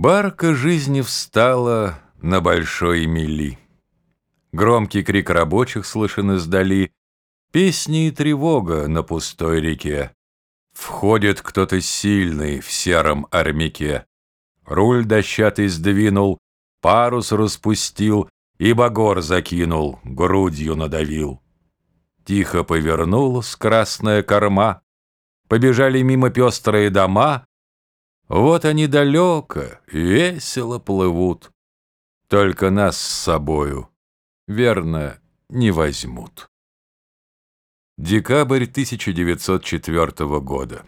Барка жизни встала на большой мели. Громкий крик рабочих слышен издали, Песни и тревога на пустой реке. Входит кто-то сильный в сером армяке. Руль дощатый сдвинул, парус распустил И багор закинул, грудью надавил. Тихо повернулась красная корма, Побежали мимо пестрые дома, Вот они далеко, весело плывут, Только нас с собою, верно, не возьмут. Декабрь 1904 года.